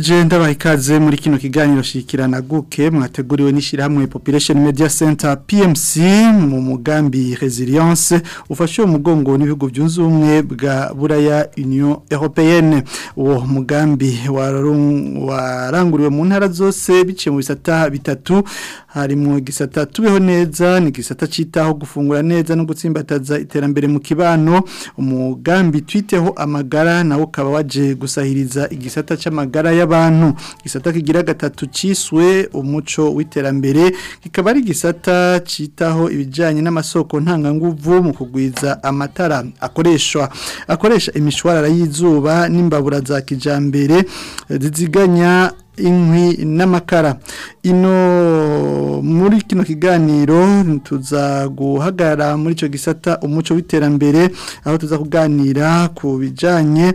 je ndabaha ikaze muri kino kiganiro shikirana guke mwateguriwe n'ishyirahamwe Population Media Center PMC mu mugambi Resilience ufashe umugongo n'ibigo byunze ubumwe bwa Buraya Union Européenne uwo mugambi waranguriwe mu ntara zose biciye mu bisata bitatu harimo gisata tubeho neza ni gisata citaho gufungura neza no gutsimbataza iterambere mu kibano umugambi twiteho amagara nawo ukaba waje gusahiriza igisata cy'amagara y'abantu igisata kigira gatatu cyiswe umuco w'iterambere kikaba ari igisata cyitaho ibijyanye n'amasoko ntanganguvu mu kugwiza amatara akoreshwa akoresha imishwarara y'izuba n'imbabura za kijambere ziziganya inkwi n'amakara ino muri kino kiganiro tuza muri icyo gisata umuco w'iterambere aho tuza kuganira ku bijyanye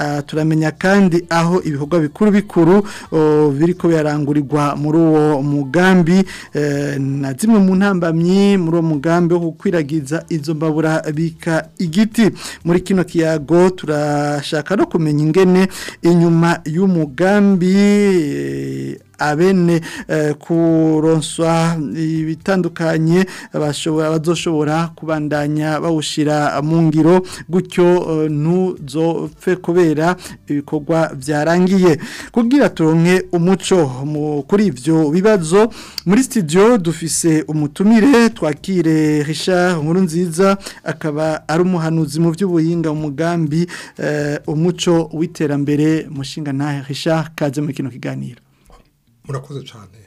eh, turamenya kandi aho ibikorwa bikuru bikuru biri birarangurirwa muri uwo mugambi na zimwe mu ntambamyi muri uwo mugambi wo gukwiragiza izo mbabura bika igiti muri kino kiyago mugabo turashaka no kumenya ingene inyuma y'umugambi eh, abene eh, kuronswa ibitandukanye bashobora bazoshobora kubandanya bawushira mu ngiro gutyo eh, ntuzopfe kubera ibikorwa byarangiye kubwira turonke umuco kuri ibyo bibazo muri studio dufise umutumire twakire Richard nkuru nziza akaba ari umuhanuzi mu by'ubuhinga umugambi eh, umuco w'iterambere mushinga ntahe Richard kaze mu kino kiganiro murakoze cyane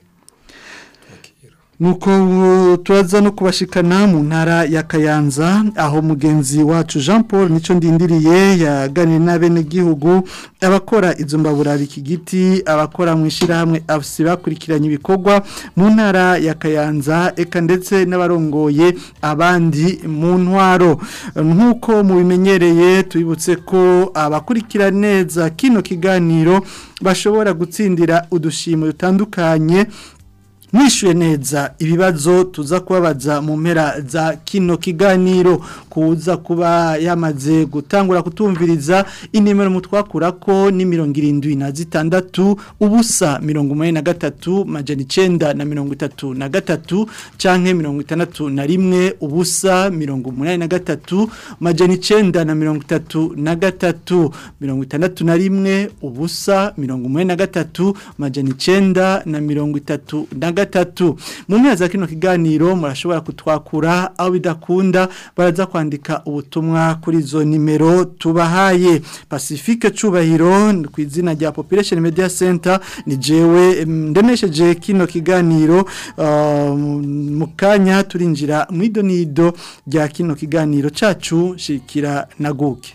nuko turaza no kubashikana mu ntara ya Kayanza aho mugenzi wacu Jean Paul nico ndindiriye yaganiye n'abene gihugu abakora izo mbaburara iki giti abakora mu ishyirahamwe afisi bakurikiranye ibikorwa mu ntara ya Kayanza eka ndetse n'abarongoye abandi mu ntwaro nk'uko mubimenyereye tubibutse ko abakurikira neza kino kiganiro bashobora gutsindira udushimo dutandukanye mwishyuye neza ibibazo tuza kubabaza mu mpera za kino kiganiro kuza kuba yamaze gutangura kutumviriza inimero mutwakura ko ni mirongo irindwi na zitandatu ubusa mirongo umunani na gatatu majana na mirongo itatu na gatatu cyangwa mirongo itandatu na rimwe ubusa mirongo umunani na gatatu majana na mirongo itatu na gatatu mirongo itandatu na rimwe ubusa mirongo umunani na gatatu majana na mirongo itatu na gatatu mu mezi kino kiganiro murashobora kutwakura aho bidakunda baraza kwandika ubutumwa kuri zo nimero tubahaye pacifique cubahiro ku izina rya population media center ni jewe mm, ndemesheje kino kiganiro um, mu kanya turinjira mu idonido rya kino kiganiro cacu shikira naguke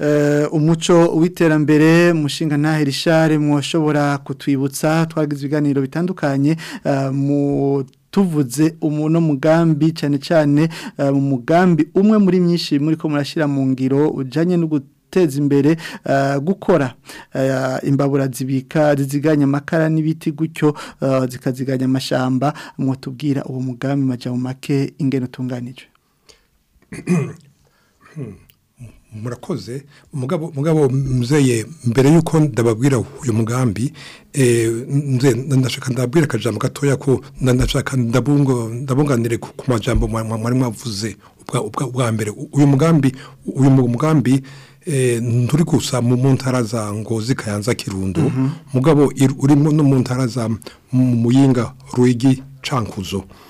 eh, umuco w'iterambere mushinga ntahe Richard mwoshobora kutwibutsa twagize ibiganiro bitandukanye eh, mu tuvuze umuntu mugambi cyane cyane eh, mu mugambi umwe muri myinshi muri ko murashyira mu ngiro ujyanye no guteza imbere eh, gukora eh, imbabura zibika ziziganya amakara n'ibiti gutyo eh, zikaziganya amashyamba mwatubwira uwo mugambi mu make ingano utunganije hmm. murakoze mugabo mzeye mbere y'uko ndababwira uyu mugambi ndashaka ndabwira akajambo gatoya ko ndashaka ndabunganire ku majambo mwari mwavuze ubwa mbere uyu mugambi uyu mugambi Eh, turi gusa mu ntara za ngozi kayanza kirundo mm-hmm. mugabo urimo no mu ntara za muyinga rugi cankuzo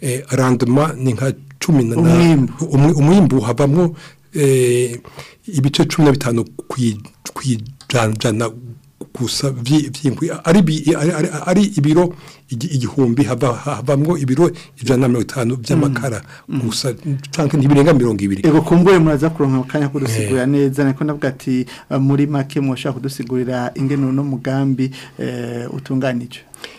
eh, randoma ni nka cumi na umwimbu havamo eh, ibice cumi na bitanu ku ijana gusa by'inkwi ari ibiro igihumbi havamo ibiro ijana na mirongo itanu by'amakara mm. gusa cyangwa ntibirenga mirongo ibiri rego kumbuye muraza kuronka akanya kudusigurira eh. neza niko navuga ati eh, muri make mwashaka kudusigurira ingano n'umugambi utunganije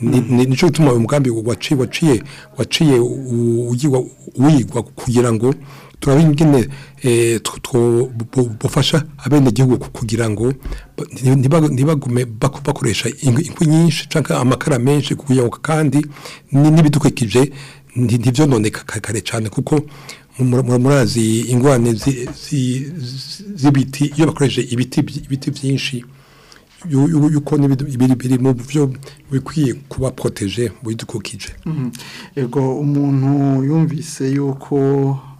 nicyo gituma uyu mugambi waciye waciye wigwa kugira ngo turabe ingene eh, bufasha abenegihugu kugira ngo ntibagume bakoresha inkwi nyinshi cyangwa amakara menshi kugira ngo kandi n'ibidukikije ntibyononeka kare cyane kuko murazi ingorane z'ibiti iyo bakoresheje ibiti byinshi yuko biri mu byo bikwiye kuba poroteje mu bidukikije mhm. umuntu yumvise yuko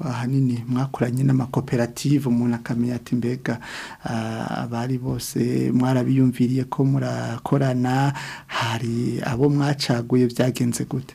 ah, ahanini mwakoranye n'amakoperative umuntu akamenya ati mbega ah, abari bose mwarabiyumviriye ko murakorana hari abo mwacaguye byagenze gute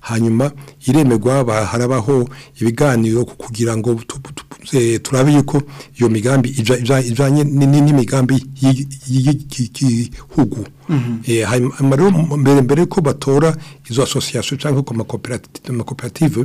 hanyuma iremegwa harabaho ibiganiro kugira ngo turabe yuko iyo migambi ijyanye n'imigambi y'igihugu mhm. eh, hanyuma mbere mbere ko batora izo asosiyasiyo cyangwa amakoperative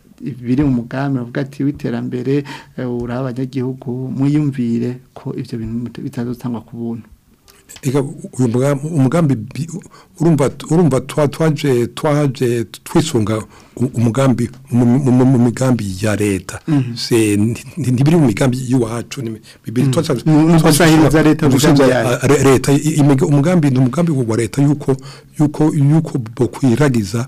biri mu mugambi bavuga ati w'iterambere eh, uraha abanyagihugu mwiyumvire ko ibyo bintu bitazotangwa ku buntu umugambi urumva twaje twaje twisunga umugambi mu migambi ya leta mhm. ntibiri mu migambi y'iwacu mhm. leta umugambi ni umugambi wa leta yuko yuko yuko bokwiragiza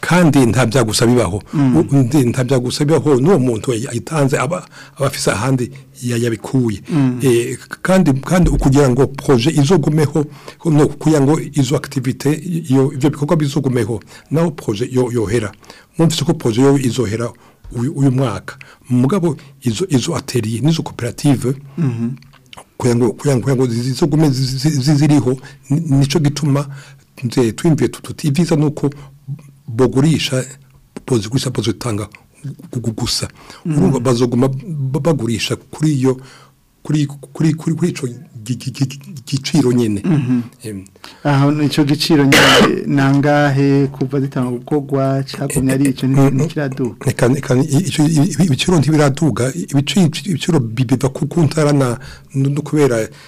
kandi nta byagusa bibaho nta byagusa bibaho no muntu ayitanze aba afise ahandi yabikuye kandi kandi ukugira ngo projet izogumeho no kugira ngo izo activite iyo ivyo bikorwa bizogumeho naho yo yohera mwumvise ko projet yo izohera uyu mwaka mugabo izo izo atelier n'izo cooperative koperative kugira kuyango kuyango ngo zizogume ziziriho nico gituma nze twimvye tututivisa nuko bagurisha pozigurisha pozitanga gusa urumva bazoguma bagurisha kuri iyo kuri kuri kuri kuri ico giciro nyene mhm. aho nico giciro nyene nangahe kuva zitanga gukorwa cyakomye ari ico nikiraduka kan kan ibiciro ntibiraduga ibiciro bibiva ku kuntarana no kubera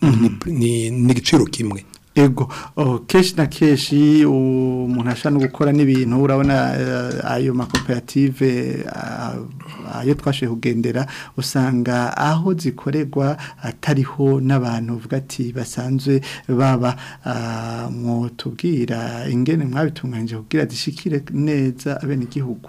n'igiciro mm-hmm. kimwe ego oh, kenshi na Keshi umuntu ashaka no gukora n'ibintu urabona eh, ayo makoperative ah, ayo twashe kugendera usanga aho zikoregwa atariho n'abantu uvuga ati basanzwe baba ah, mwotubwira ingene mwabitunganyije kugira zishikire neza abene igihugu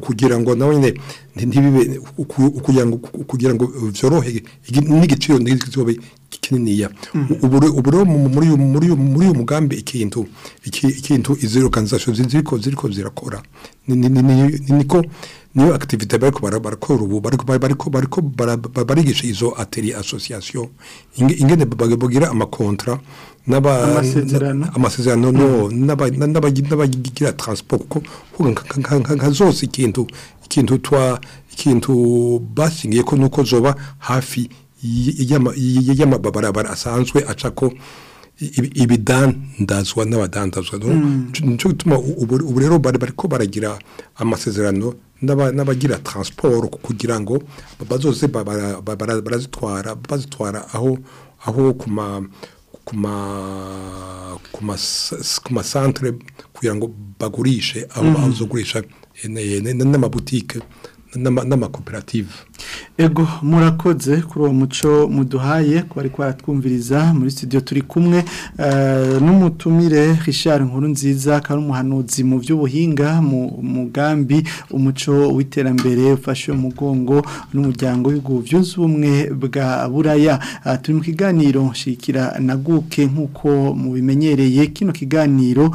kugira ngo nawe nyine ntibibe kugira ngo byorohe n'igiciro kininiya uburo muri muri mugambi ikintu ikintu izi organization ziriko ziriko zirakora niko niyo activité bariko barakora ubu bariko bariko barigisha izo ateri association ingene bagira amakontra amasezerano n'abagira transport kuko nka zose ikintu ikintu twa ikintu basingiye ko nuko zoba hafi y'amabarabara asanzwe aca ko ibidandazwa n'abadandazwa hmm. nicyo gituma ubu rero bari ko baragira amasezerano n'abagira transport kugira ngo bazoze barazitwara bazitwara aho aho ku ma ku masantere kugira ngo bagurishe aho bazogurisha hmm. n'amabutike n'amakoperative ego murakoze kuri uwo muco muduhaye ko bari kwaratwumviriza muri studio turi kumwe eh, n'umutumire Richard Nkuru nziza kandi umuhanuzi mu by'ubuhinga mu mugambi umuco w'iterambere ufashe umugongo n'umuryango w'iguvyo byunze bwa buraya ah, turi mu kiganiro nshikira naguke nk'uko mubimenyereye kino kiganiro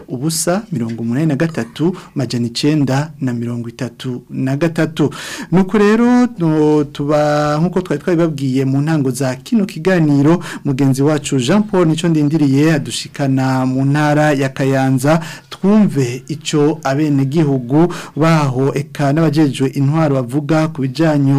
ubusa mirongo umunani na gatatu majana na mirongo itatu na gatatu nuko rero tuba nk'uko twari twabibabwiye mu ntango za kino kiganiro mugenzi wacu jean paul nicyo ndindiriye adushikana mu ntara ya kaya kayanza twumve icyo abenegihugu baho eka n'abajejwe intwaro bavuga ku bijyanye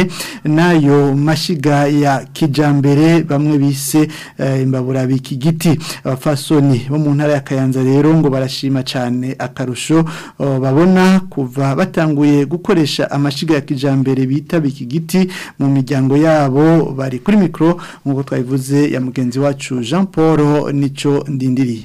uh, n'ayo mashyiga ya kijambere bamwe bise uh, imbabura biki giti abafasoni bo mu ntara ya kayanza rero ngo barashima cyane akarusho uh, babona kuva batanguye gukoresha amashyiga ya kijambere bita biki giti mu miryango yabo bari kuri mikoro nk'uko twabivuze ya mugenzi wacu jean paul nicyo ndindiriye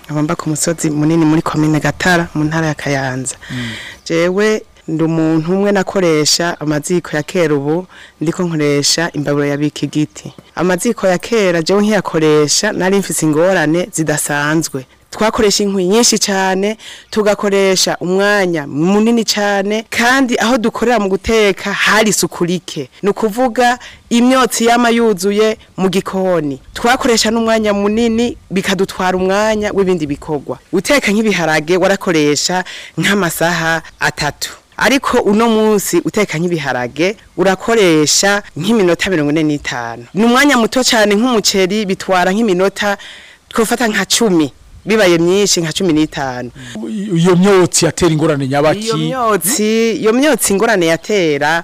nkaba ku musozi munini muri komine gatara mu ntara ya kayanza mm. jewe ndi umuntu umwe nakoresha amaziko ya kera ubu ndiko nkoresha imbabura ya bikigiti amaziko ya kera jewe nkiyakoresha nari mfite ingorane zidasanzwe twakoresha inkwi nyinshi cyane tugakoresha umwanya munini cyane kandi aho dukorera mu guteka hari isuku like ni ukuvuga imyotsi y’amayuzuye mu gikoni twakoresha n'umwanya munini bikadutwara umwanya w'ibindi bikorwa uteka nk'ibiharage warakoresha nk'amasaha atatu ariko uno munsi uteka nk'ibiharage urakoresha nk'iminota mirongo ine n'itanu ni umwanya muto cyane nk'umuceri bitwara nk'iminota twafata nka cumi bibaye myinshi nka 15 iyo myotsi yatera ingorane nyabaki iyo myotsi iyo myotsi ingorane yatera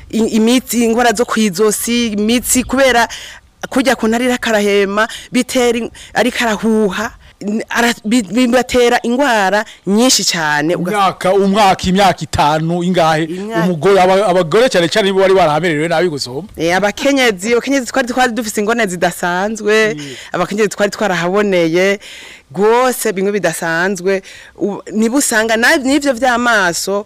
imitsi ingwara zo kwizosi imitsi kubera kujya kunarira karahema bitera ari karahuha bibatera indwara nyinshi cyane umwaka umwaka imyaka itanu ingahe umugore abagore cyane cyane nibo bari barahamerewe nabi gusoma eh abakenyezi abakenyezi twari twari dufise ingone zidasanzwe mm. abakenyezi twari twarahaboneye rwose bimwe bidasanzwe nibusanga usanga n'ibyo by'amaso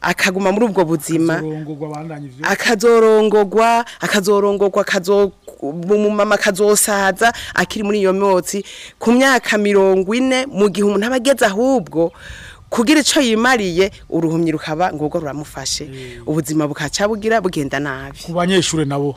akaguma muri ubwo buzima akazorongorwa akazorongorwa umumama akazosaza akiri muri iyo myotsi ku myaka mirongo ine mu gihe umuntu aba ageze ahubwo kugira icyo yimariye uruhumyi rukaba ngombwa ruramufashe mm. ubuzima bukaca bugira bugenda nabi ku banyeshuri nabo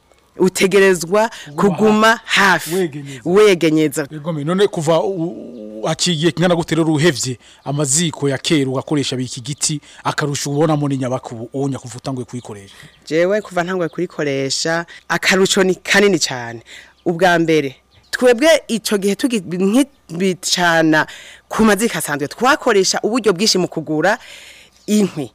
utegerezwa kuguma hafi wegenyeza none kuva haciye kingana gute rero uhevye amaziko ya kera ugakoresha iki giti akarusha ubona mu nyabaku unya kuva kuyikoresha jewe kuva ntanguye kurikoresha akaruco ni kanini cyane ubwa mbere twebwe icyo gihe tugicana ku maziko asanzwe twakoresha uburyo bwinshi mu kugura inkwi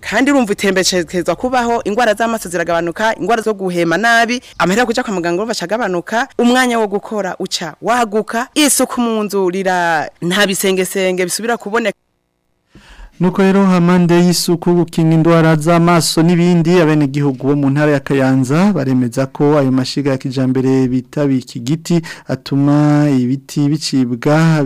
kandi urumva itembekeza kubaho indwara z'amaso ziragabanuka indwara zo guhema nabi amahera kuja kwa muganga bashagabanuka umwanya wo gukora uca waguka isuku mu nzu rira nta bisengesenge bisubira kuboneka nuko rero hamande y'isuku gukinga indwara z'amaso n'ibindi abenegihugu bo mu ntara ya Kayanza baremeza ko ayo mashiga ya kijambere bitabi iki giti atuma ibiti bicibwa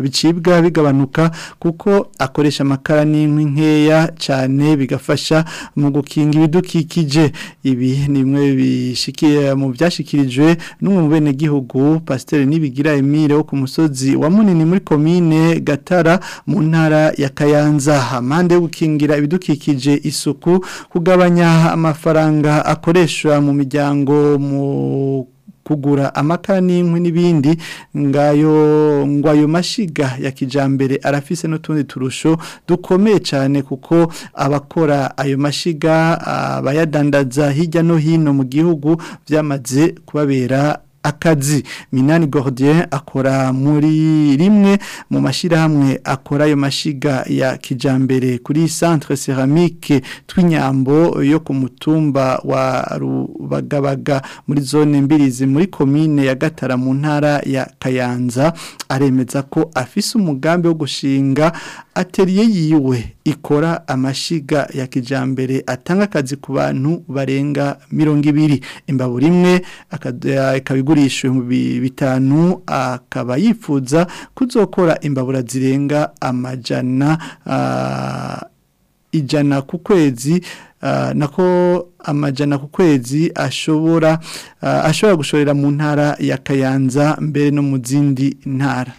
bicibwa bigabanuka kuko akoresha amakara n'inkwi nkeya cyane bigafasha mu gukinga ibidukikije ibi ni bimwe bishikiye mu byashikirijwe n'umubenegihugu Pasteur Nibigira Emile wo ku musozi wa munini muri komine Gatara mu ntara ya Kayanza Kayanza mande gukingira ibidukikije isuku kugabanya amafaranga akoreshwa mu miryango mu kugura amakara n'inkwi n'ibindi ngayo ngo mashiga ya kijambere arafise n'utundi turusho dukomeye cyane kuko abakora ayo mashiga bayadandaza hirya no hino mu gihugu byamaze kubabera akazi minani gordier akora muri rimwe mu mashyirahamwe akora ayo mashyiga ya kijambere kuri centre ceramique tw'inyambo yo ku mutumba wa rubagabaga muri zone mbirizi muri komine ya gatara mu ntara ya kayanza aremeza ko afise umugambi wo gushinga atelier yiwe ikora amashiga ya kijambere atanga akazi ku bantu barenga mirongo ibiri imbabura imwe eh, ikabigurisha ibihumbi bitanu akaba yifuza kuzokora imbabura zirenga amajana ah, ijana ku kwezi Ah, nako amajana ku kwezi ashobora ah, ashobora gushorera mu ntara ya kayanza mbere no mu zindi ntara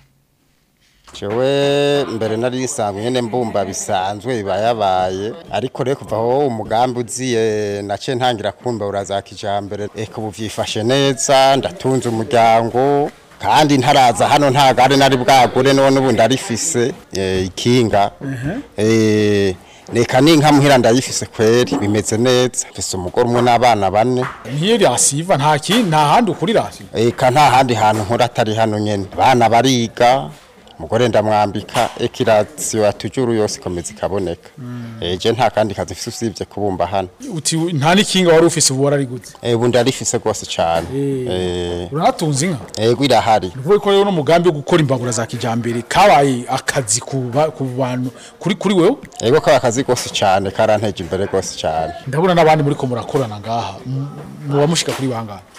jewe mbere nari risanzwe nyine mbumba bisanzwe yabaye ariko rero kuva aho umugambi uziye nacyo ntangira kumva uraza kijyambere reka ubu byifashe neza ndatunze umuryango kandi ntaraza hano ntabwo ari nari bwagure none ubundi arifise eh, ikinga reka n'inka muhira ndayifise kweri bimeze neza mfise umugore umwe n'abana bane ntiyeri asiva nta kintu nta handi ukurira reka nta handi hantu nkora atari hano nyine abana bariga umugore ndamwambika ekirasiyo tujuru yose ikomeza ikaboneka mm. eje nta kandi kazi ufite usibye kubumba hano uti nta n'ikinga wari ufise ubu wararigutse eh, ubu ndarifise rwose cyane eh, eh. inka eh irahari uvuye ko rero umugambi wo gukora imbabura za kijambere kabaye akazi ku bantu kuri kuri wewe yego eh, kabaye akazi rwose cyane karanteje imbere rwose cyane ndabona n'abandi muri ko murakorana ngaha muba mushika kuri bangahe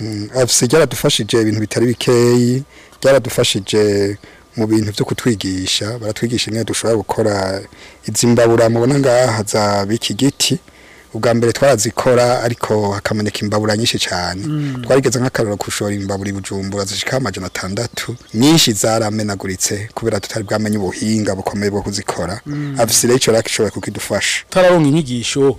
mm, afsi ryaradufashije ibintu bitari bikeyi ryaradufashije mu bintu byo kutwigisha baratwigisha imwe dushobora gukora izimbabura mbabura mubona ngaha za biki ubwa mbere twarazikora ariko hakameneka imbabura nyinshi cyane mm. twarigeze nk'akararo kushora imbabura ibujumbura zishika amajana atandatu nyinshi zaramenaguritse kubera tutari bwamenye ubuhinga bukomeye bwo kuzikora mm. afisire icyo rero gishobora kukidufasha turaronka inyigisho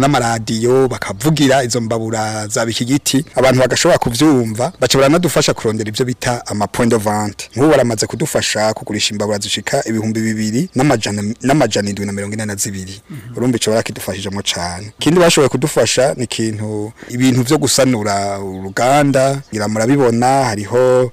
n'amaradiyo bakavugira bagashyira izo mbabura za biki abantu bagashobora kuvyumva bace baranadufasha kurondera ibyo bita ama point de vente nk'ubu baramaze kudufasha kugurisha imbabura zishika ibihumbi bibiri n'amajana n'amajana indwi na mirongo ine na zibiri mhm. urumva ico barakidufashijemo cyane kindi bashoboye kudufasha ni ikintu ibintu byo gusanura uruganda ngira murabibona hariho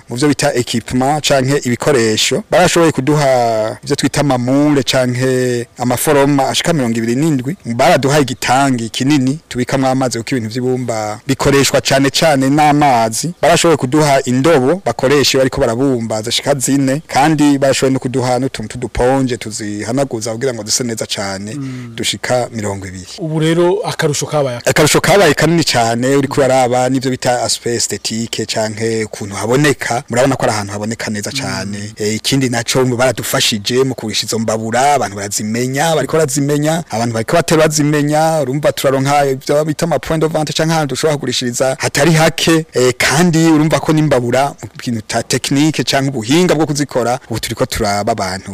mu byo bita ekipuma cyangwa ibikoresho barashoboye kuduha ibyo twita amamure cyangwa amaforoma ashika mirongo ibiri n'indwi baraduhaye igitangi kinini tubikamwo amazi kuko ibintu by'ibumba bikoreshwa cyane cyane n'amazi barashoboye kuduha indobo bakoresha ariko barabumba zishika zine kandi barashoboye no kuduha n'utuntu tuduponje tuzihanaguza kugira ngo duse neza cyane mm. dushika mirongo ibiri ubu rero akarusho kabaye akarusho kabaye kanini cyane uri kuraraba n'ibyo bita aspect esthétique canke ukuntu haboneka murabona ko ari ahantu haboneka neza mm. cyane eh, ikindi mm. e, baradufashije mu kurisha izo mbabura abantu barazimenya bariko barazimenya abantu bariko batera bazimenya urumva turaronka ibyo bita ama point of vente canke ahantu dushobora kugurishiriza hatari hake eh, kandi urumva ko nimbabura ikintu ta technique canke ubuhinga bwo kuzikora ubu turiko turaba abantu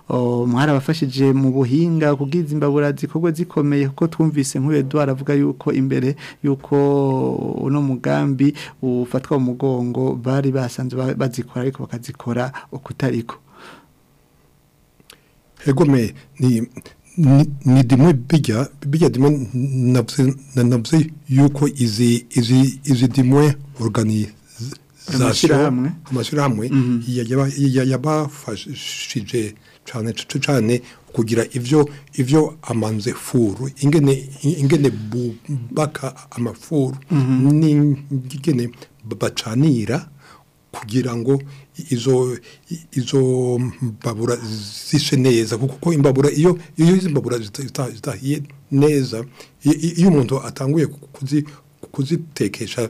oh, abafashije mu buhinga kuko izi mbabura zikorwa zikomeye kuko twumvise nkuru Edouard avuga yuko imbere yuko uno mugambi ufatwa mu mugongo bari basanzwe bazikora ariko bakazikora ukutariko egome ni ni dimwe bijya bijya dimwe nabze nabze yuko izi izi izi dimwe organization amashirahamwe yaba yabafashije cyane cyane kugira ivyo ivyo amanze furu ingene ingene bubaka amafuru mm -hmm. n'ingene bacanira kugira ngo izo izo mbabura zishe neza kuko imbabura iyo iyo izo mbabura zitahiye neza iyo umuntu atanguye kuzi kuzitekesha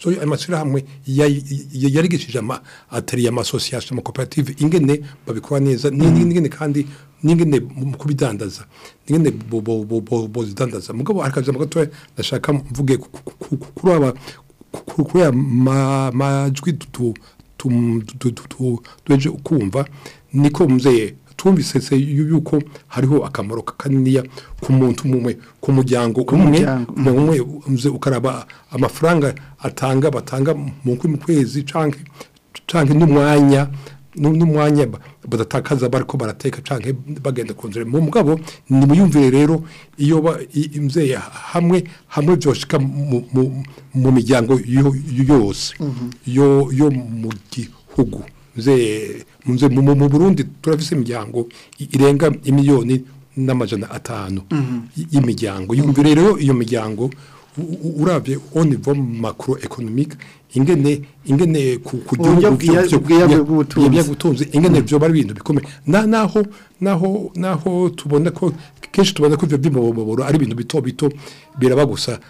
So amashyirahamwe yarigishije atariye amasosiyasiyo amakoperative ingene babikora neza n'ingene kandi n'ingene mu kubidandaza n'ingene bozidandaza mugabo hari akazi gatoya ndashaka mvuge kuri aba kuri aya majwi tuweje ukumva niko muzeye twumvise se yuko hariho akamaro kaniniya ku muntu umwe ku muryango umwe umwe mm. ukaraba amafaranga atanga batanga mu kwezi cyangwa n'umwanya n'umwanya badatakaza bari ko barateka cyangwa bagenda ku mu mugabo ni muyumvire rero iyo imzeye hamwe hamwe byoshika mu miryango yose mhm. yo mu gihugu muze mu burundi turavise imiryango irenga imiyoni n'amajana atanu mhm. y'imiryango yumva rero iyo miryango urabye onivo makuru ekonomike ingene ingene ku gihugu bw'ubutunzi ingene byo bari bintu bikomeye naho naho naho tubona ko kenshi tubona ko ibyo by'imiboboro ari ibintu bito bito biraba gusa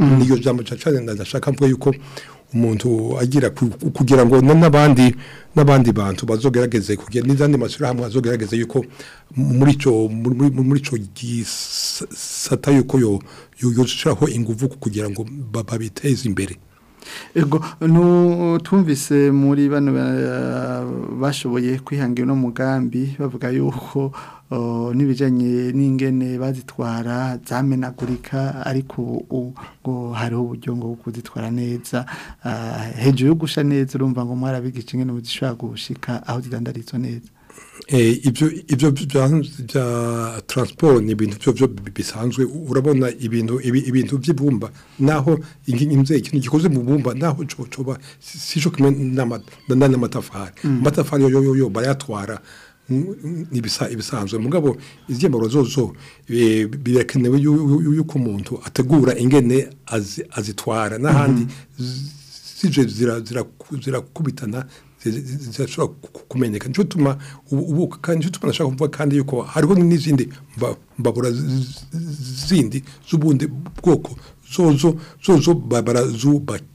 mm. niyo jambo cyane ndashaka mvuga yuko umuntu agira kugira ngo n'abandi n'abandi bantu bazogerageze kugira n'izandi mashyirahamwe azogerageze yuko muri cyo muri cyo gisata yuko yo yoshiraho ingufu kugira ngo babiteze imbere ego tumvise muri bano bashoboye kwihangira uno mugambi bavuga yuko n'ibijyanye n'ingene bazitwara zamenagurika ariko ubwo hariho uburyo bwo kuzitwara neza ah, hejuru yo gusha neza urumva ngo mwarabigisha ingene muzishobora gushika aho zidandarizwa neza eh, ibyo ibyo bya taransiporo ni ibintu byo bisanzwe urabona ibintu ibintu by'ibumba naho ikintu gikoze mu bumba naho si cyo n'amatafari mm. amatafari yo yo barayatwara ibisanzwe mugabo ibyembo zozo e, birakenewe yuko umuntu ategura ingene azitwara n'ahandi zira zirakubitana zirashobora kumenyekana nicyo tuma ubu kandi nicyo tuma nashaka kuvuga kandi yuko hariho n'izindi mbabura zindi z'ubundi bwoko zozo zozo barazubakira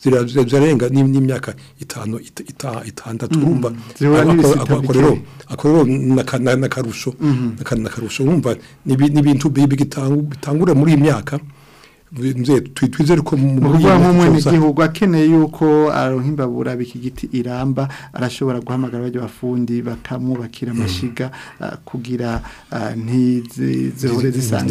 zirarenga n'imyaka itanu itandatu urumva mm. akorero na karusho mm-hmm. n'ibintu bitangura muri iyi myaka twitwizere ko mu gihugu akeneye yuko arohimbabura biki giti iramba arashobora guhamagara abajya bafundi bakamubakira amashiga mm. ah, kugira ah, ntizihore zisanga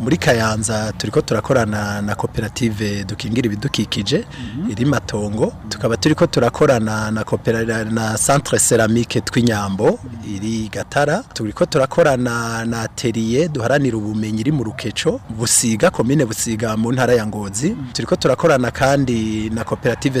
muri kayanza turi ko turakorana na koperative dukingira ibidukikije mhm. iri matongo tukaba turi ko turakorana na na centre ceramique tw'inyambo mhm. iri gatara turi ko turakorana na ateriye duharanira ubumenyi iri mu rukeco busiga komine busiga mu ntara ya ngozi mhm. turi ko turakorana kandi na koperative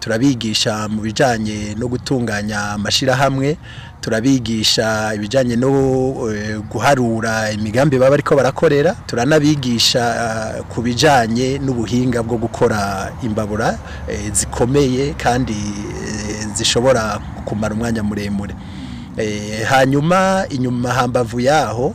turabigisha mu bijyanye no gutunganya amashyirahamwe turabigisha ibijyanye no eh, guharura imigambi baba ariko barakorera turanabigisha eh, ku bijyanye n'ubuhinga bwo gukora imbabura eh, zikomeye kandi zishobora kumara umwanya muremure hanyuma inyuma hambavu yaho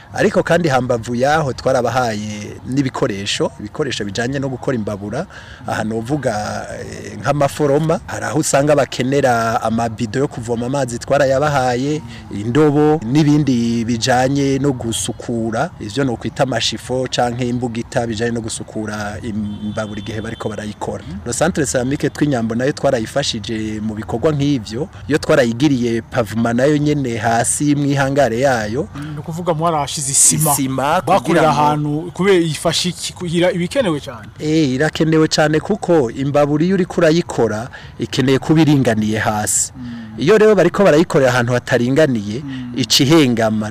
ariko kandi hambavu yaho twarabahaye n'ibikoresho ibikoresho bijyanye no gukora imbabura aha uvuga eh, nk'amaforoma hari aho usanga bakenera amabido yo kuvoma amazi twarayabahaye yabahaye indobo n'ibindi bijanye no gusukura ivyo no kwita amashifo canke imbugita bijanye no gusukura imbaburi gihe bariko barayikora no centre ceramique twinyambo nayo twarayifashije mu bikorwa nk'ivyo iyo twarayigiriye pavement nayo nyene hasi mwihangare yayo no kuvuga mu warashize isima isima bakorera ahantu kubera ifasha kugira ibikenewe cyane eh irakenewe cyane kuko imbaburi yuri kurayikora ikeneye kubiringaniye hasi mm. iyo rero bariko barayikorera ahantu hataringaniye mm. ica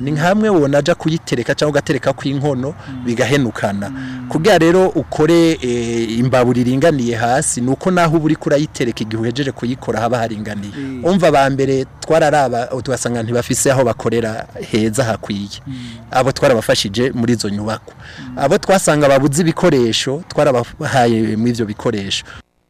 ni nk'amwe ubona ajya kuyitereka cyangwa ugatereka kw'inkono mm. bigahenukana mm. kubera rero ukore eh, imbabura iringaniye hasi ni uko naho uba uri kurayitereka igihe uhejeje kuyikora haba haringaniye umva aba mbere twararaba tuhasanga ntibafise aho bakorera heza hakwiye abo twarabafashije muri izo nyubako abo twasanga babuze ibikoresho twarabahaye muri ibyo bikoresho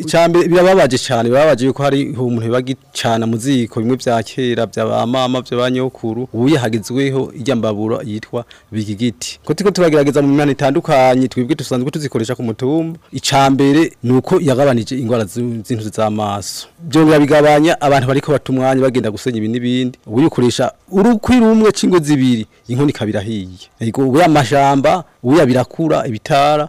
icambere birababaje cyane birababaje yuko hari umuntu bagicana mu ziko bimwe bya kera bya ba mama bya banyokuru ubuye hagezweho ijyambabura yitwa bigigiti ko tiko tubagerageza mu myanya itandukanye twibwe tusanzwe tuzikoresha ku mutumba icambere nuko yagabanije ingwara z'intuzi z'amaso byongera bigabanya abantu bariko batumwanya bagenda gusenya ibi nibindi ubuyikoresha urukwi rumwe cingwe zibiri inkoni kabirahiye yego uya amashamba uya birakura ibitara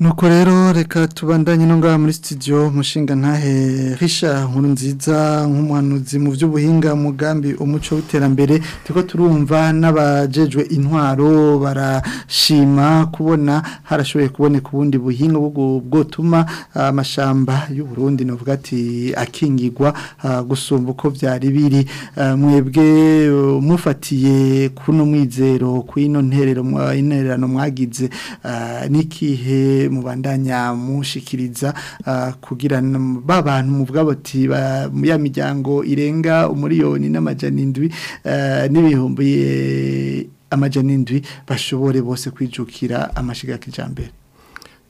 nuko rero reka tubandanye no ngaha muri studio mushinga ntahe risha nkuru nziza nk'umuhanuzi mu by'ubuhinga mugambi umuco w'iterambere tuko turumva n'abajejwe intwaro barashima kubona harashoboye kuboneka ubundi buhinga bwo bwotuma ah, amashamba y'u Burundi novuga ati akingigwa ah, gusumba uko byari biri ah, mwebwe mufatiye kuno mwizero kwino nterero mwa intererano mwagize nikihe namwe mubandanya mushikiriza uh, kugira ba bantu mu bwabati ya miryango irenga umuriyoni n'amajana indwi uh, n'ibihumbi amajana indwi bashobore bose kwijukira amashiga kijambere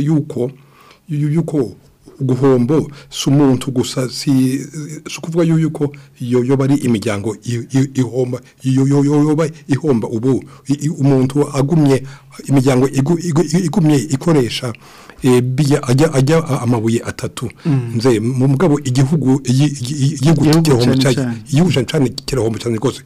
yuko yuko guhombo si umuntu gusa si ukuvuga yuko yoba ari imiryango ihomba yoba ihomba ubu umuntu agumye imiryango igumye ikoresha ajya ajya amabuye atatu nze mu mugabo igihugu igihugu cyane kirahomba cyane rwose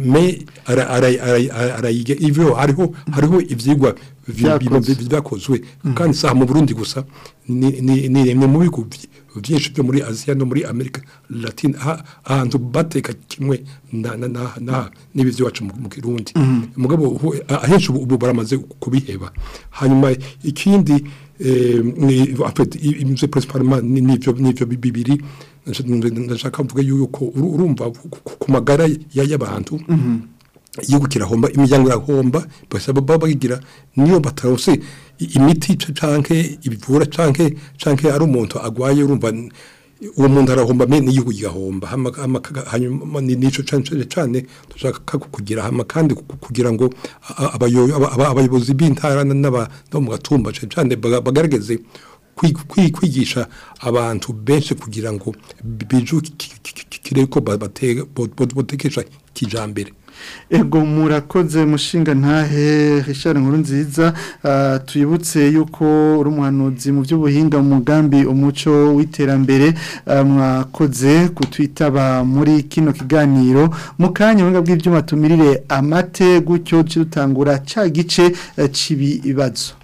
me arayiga ivyo hariho hariho ivyigwa byakozwe mm-hmm. kandi saha mu Burundi gusa ni ni mu bigo byinshi byo muri aziya no muri amerika latine ahantu bateka kimwe n'ibizi wacu mu kirundi umugabo ahenshi ubu baramaze kubiheba hanyuma ikindi inzu perezida n'ibyo bibiri ndashaka mvuge yuko urumva ku magara y'abantu igihugu kirahomba imiryango irahomba baba bagira niyo batawuse imiti canke ibivura canke canke ari umuntu agwaye urumva uwo muntu arahomba mbere n'igihugu gihomba hanyuma n'icyo cyane cyane dushaka kugira hama kandi kugira ngo abayobozi b'intara n'abo mu gatumba cyane bagaragaze kwigisha abantu benshi kugira ngo bijukire ko batekesha kijyambere ego murakoze mushinga ntahe Richard nkuru nziza ah, tuyibutse yuko uri umuhanuzi mu by'ubuhinga mu mugambi umuco w'iterambere ah, mwakoze kutwitaba muri kino kiganiro mukanya kanya bw'ibyuma tumirire amate gutyo dutangura cya gice eh, cy'ibibazo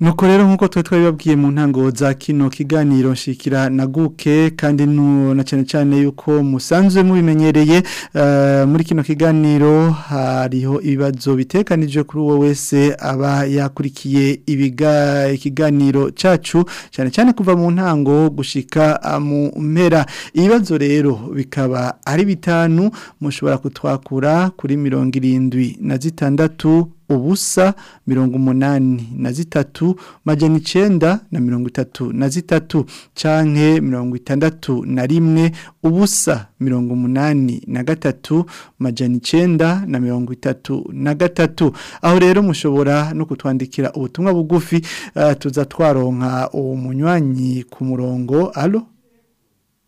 nuko rero nk'uko twari twabibabwiye mu ntango za kino kiganiro nshikira naguke kandi na cyane cyane yuko musanzwe mubimenyereye eh, muri kino kiganiro hariho ibibazo bitekanije kuri uwo wese aba yakurikiye ikiganiro cyacu cyane cyane kuva mu ntango gushika ah, mu mpera ibibazo rero bikaba ari bitanu mushobora kutwakura kuri mirongo irindwi na zitandatu ubusa mirongo umunani na zitatu majana icyenda na mirongo itatu na zitatu canke mirongo itandatu na rimwe ubusa mirongo umunani na gatatu majana icyenda na mirongo itatu na gatatu aho rero mushobora no kutwandikira ubutumwa bugufi uh, tuza twaronka uwo munywanyi ku murongo alo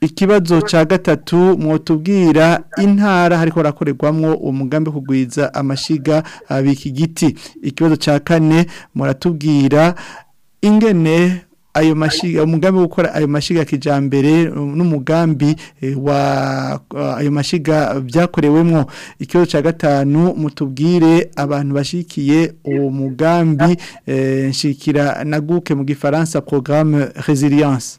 ikibazo cya gatatu mwotubwira intara hariko rakorerwamwo umugambi kugwiza amashiga abiki ah, giti ikibazo cya kane muratubwira ingene ayo mashiga umugambi gukora ayo mashiga kijambere n'umugambi eh, wa ah, ayo mashiga byakorewemo ikibazo cya gatanu mutubwire abantu bashikiye uwo mugambi eh, nshikira naguke mu gifaransa programme resilience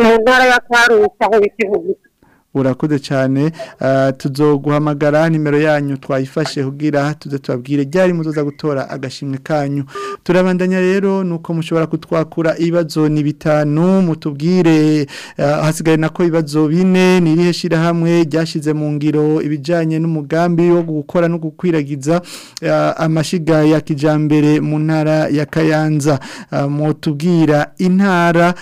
mu ntara ya karusi aho bita urakoze cyane ah, tuzoguhamagara nimero yanyu twayifashe kugira tuze tubabwire ryari muzoza gutora agashimwe kanyu turabandanya rero nuko mushobora kutwakura ibibazo ni bitanu mutubwire ah, hasigaye nako ibibazo bine nirihe shirahamwe ryashize mu ngiro ibijyanye n'umugambi wo gukora no gukwiragiza ah, amashiga ya kijyambere mu ntara ya kayanza mutubwira intara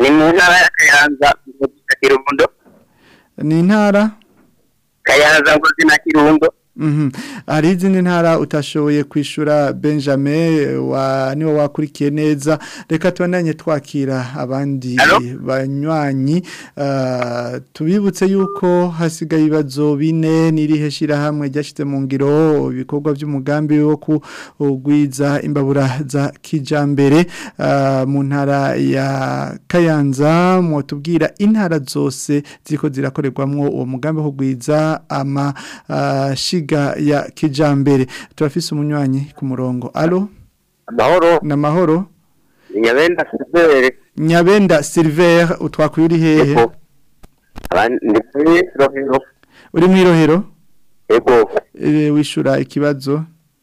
Ni mu ntara mu Kirundo Ni intara Kayanza ngo zina Kirundo Mhm. hari izindi ntara utashoboye kwishyura benjamin niwe wakurikiye neza reka tubonanye twakira abandi banywanyi ah, tubibutse yuko hasigaye ibibazo bine n'irihe shyirahamwe ryashyize mu ngiro ibikorwa by'umugambi wo kugwiza imbabura za kijyambere ah, mu ntara ya kayanza tubwira intara zose ziko zirakoregwamo uwo mugambi wo kugwiza amashyiga ah, mashyiga ya kijambere turafise umunywanyi ku murongo alo amahoro ni amahoro nyabenda silver nyabenda silivere utwakuye uri hehe uri mu irohero ego e, wishura ikibazo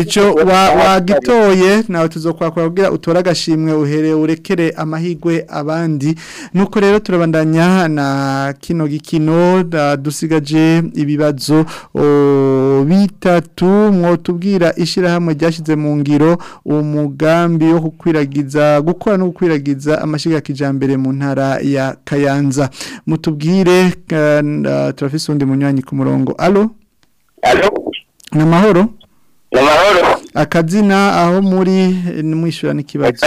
icyo wagitoye nawe tuzokwakora kugira utora agashimwe uhere urekere amahigwe abandi nuko rero turabandanya na kino gikino dusigaje ibibazo bitatu mwotubwira ishyirahamwe ryashyize mu ngiro umugambi wo gukwiragiza gukora no gukwiragiza amashyiga ya kijyambere mu ntara ya kayanza mutubwire turafise undi munywanyi ku murongo alo ni namahoro ni akazina aho muri eh, mwishyura n'ikibazo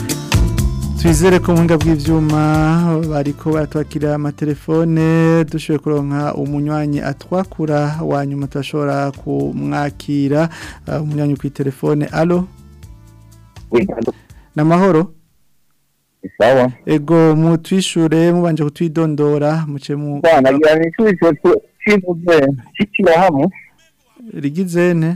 twizere ko buhinga bw'ibyuma bariko baratwakira amatelefone dushoboye kuronka umunywanyi atwakura wa nyuma turashobora kumwakira uh, umunywanyi ku telefone alo ni amahoro ego mutwishure mubanje kutwidondora muce mu bana gira ni twisho twivuze kikira eh,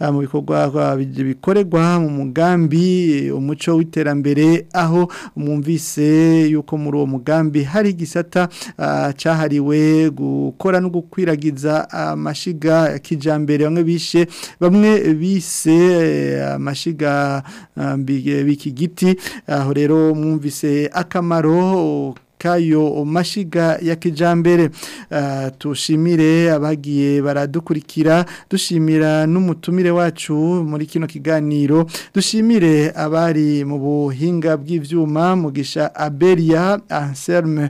ah, mu bikorwa ah, bikorerwa mu mugambi umuco w'iterambere aho mwumvise yuko muri uwo mugambi hari Gisata ah, cyahariwe gukora no gukwiragiza amashiga ya kijyambere bamwe bishe bamwe bise eh, amashiga ah, b'iki giti aho rero mwumvise akamaro kayo mashiga ya kijambere ah, tushimire abagiye baradukurikira dushimira n'umutumire wacu muri kino kiganiro dushimire abari mu buhinga bw'ibyuma mugisha aberia Anselm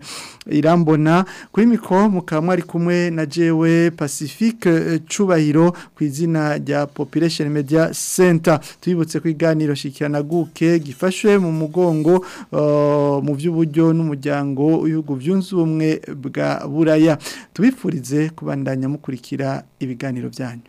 irambona kuri miko mukaba mwari kumwe na jewe pacifique cubahiro ku izina rya population media center tubibutse ko iganiro shikirana guke gifashwe mu mugongo oh, mu by'uburyo n'umuryango ibihugu byunze ubumwe bwa buraya tubifurize kubandanya mukurikira ibiganiro byanyu